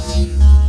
Música